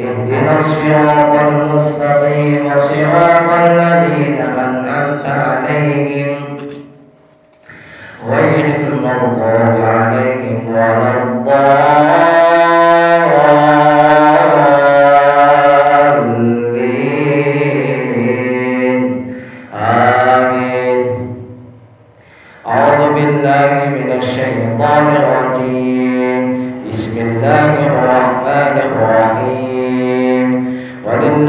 اهدنا الصراط المستقيم صراط الذين أنعمت عليهم غير المغضوب عليهم ولا الضالين. آمين. أعوذ بالله من الشيطان الرجيم. بسم الله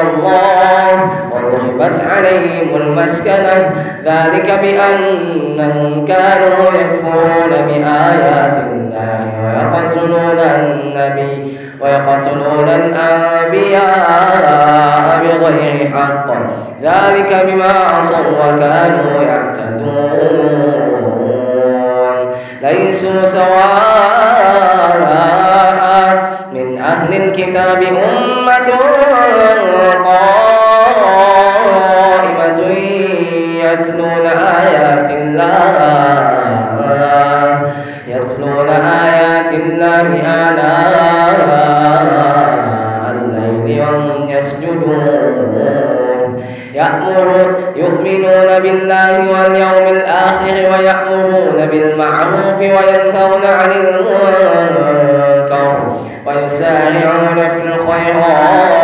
الله وضربت عليهم المسكنة. ذلك بأنهم كانوا يكفرون بآيات الله ويقتلون النبي ويقتلون الأنبياء بغير حق. ذلك بما عصوا وكانوا يعتدون. ليسوا سواء أهل الكتاب أمة قائمة يتلون آيات الله يتلون آيات الله آناء الليل وهم يسجدون. يأمرون يؤمنون بالله واليوم الآخر ويأمرون بالمعروف وينهون عن المنكر. ويسارعون في الخيرات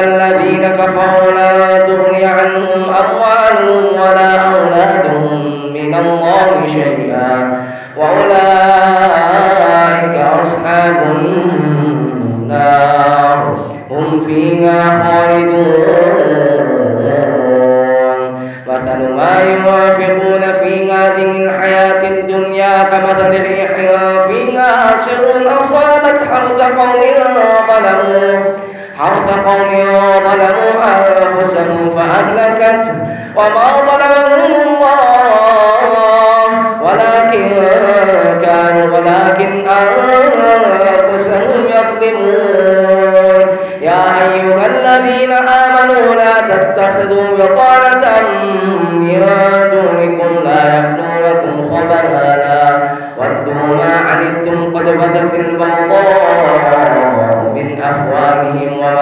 الذين كفروا لا تغني عنهم أموالهم ولا أولادهم من الله شيئا وأولئك أصحاب النار. هم فيها خالدون. مثل ما ينفقون في هذه الحياة الدنيا كمثل ريح فيها سر أصابت حرث قوم ظلموا حرث قوم ظلموا أنفسهم فأهلكت وما ظلمهم الله. ولكن كانوا ولكن أنفسهم يظلمون.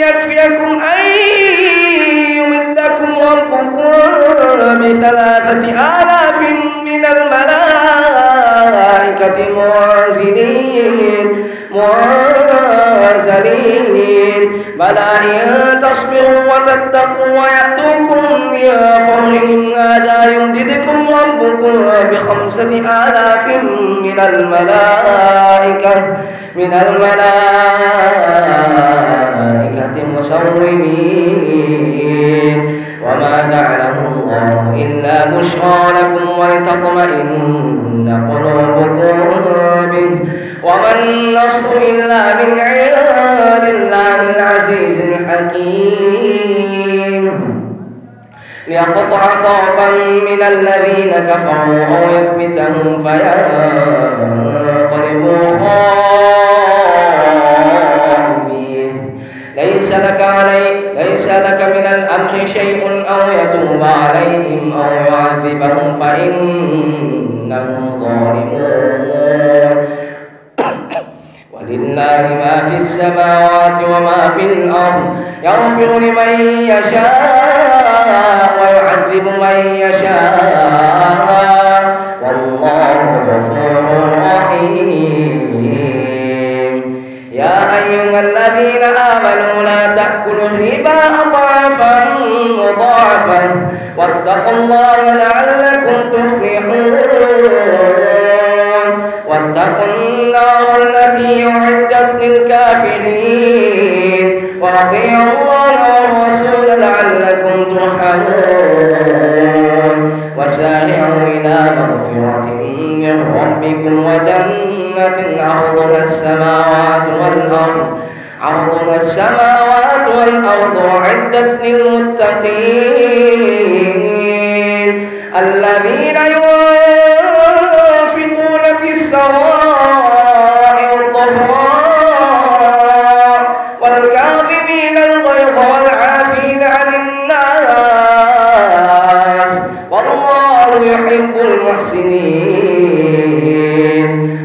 يكفيكم أن يمدكم ربكم بثلاثة آلاف من الملائكة منزلين منزلين. بلى إن تصبروا وتتقوا ويأتوكم من فضلهم هذا يمددكم ربكم بخمسة آلاف من الملائكة من الملائكة. مسومين وما جعله الله إلا بشرى لكم ولتطمئن قلوبكم به. وما النصر إلا من عند الله العزيز الحكيم. ليقطع طرفا من الذين كفروا أو يكبتهم فينقلبوا وما في الأرض يغفر لمن يشاء ويعذب من يشاء. والله غفور رحيم. يا أيها الذين آمنوا لا تأكلوا الربا أضعافا مضاعفا واتقوا الله لعلكم تفلحون. واتقوا النار التي أعدت للكافرين. وأطيعوا الله والرسول لعلكم ترحمون. وسارعوا إلى مغفرة من ربكم وجنة عرضها السماوات والأرض. عرضها السماوات والأرض أعدت للمتقين. الذين ينفقون في السراء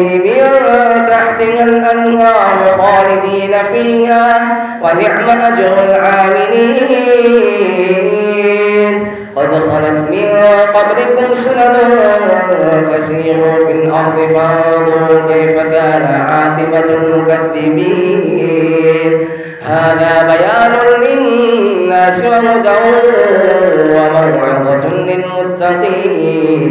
تجري من تحتها الأنهار خالدين فيها ونعم أجر العاملين. قد خلت من قبلكم سنن فسيروا في الأرض فانظروا كيف كان عاقبة المكذبين. هذا بيان للناس وهدى وموعظة للمتقين.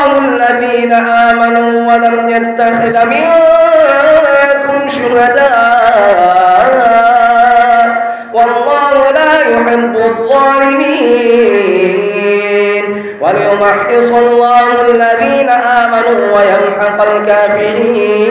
الله الذين آمنوا ولم يتخذ منكم شهداء. والله لا يحب الظالمين. وليمحص الله الذين آمنوا ويمحق الكافرين.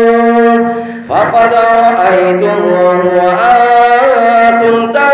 فقد رأيتموه وأنتم تنظرون